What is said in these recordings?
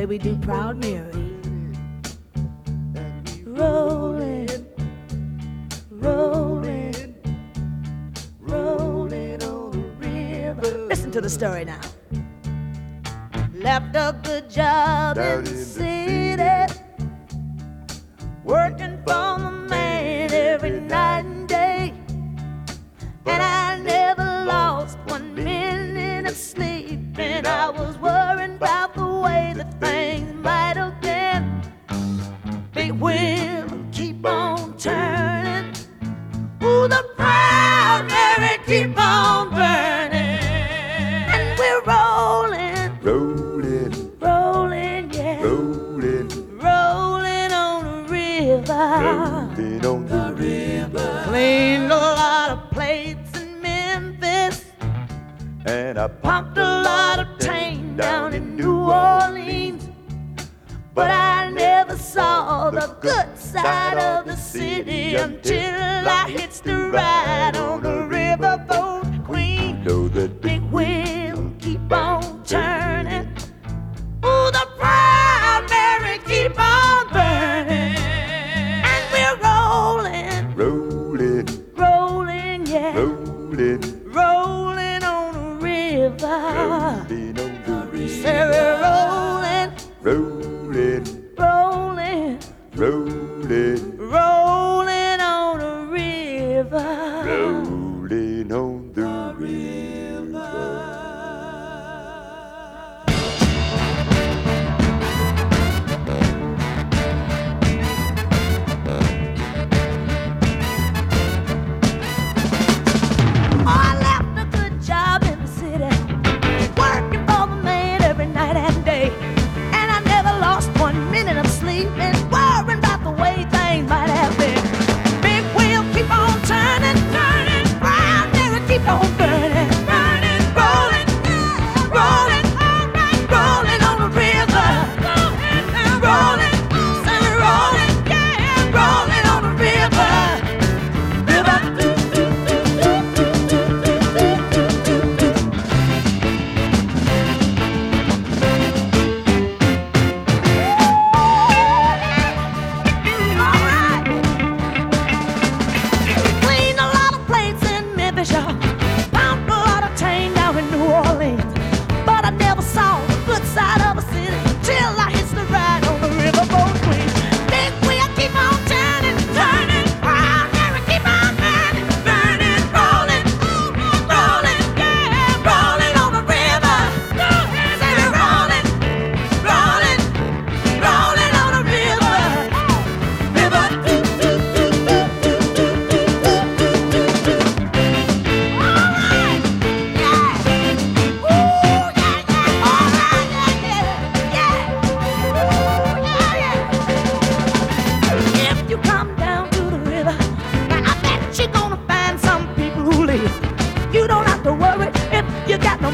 It's we do Proud Mary. Rolling, rolling, rolling on the river. Listen to the story now. Left a good job in the city, working for keep on burning, and we're rolling, Rolling, rolling, yeah, rolling, rolling on the river. rolling on the river. Cleaned a lot of plates in Memphis. And I Pumped a lot of tang down in New Orleans. But I never saw the good side of the city until I hit the ride river. rolling on the Say we're rolling, rolling, rolling, rolling, rolling on the river.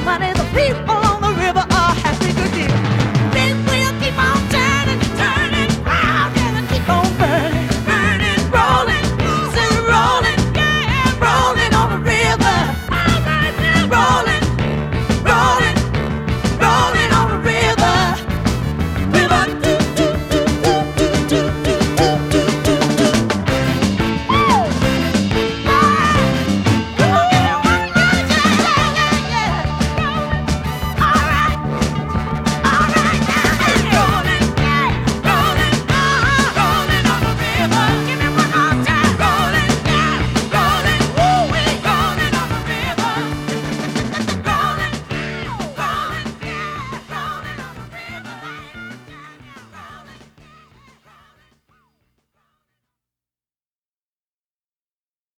money, the people.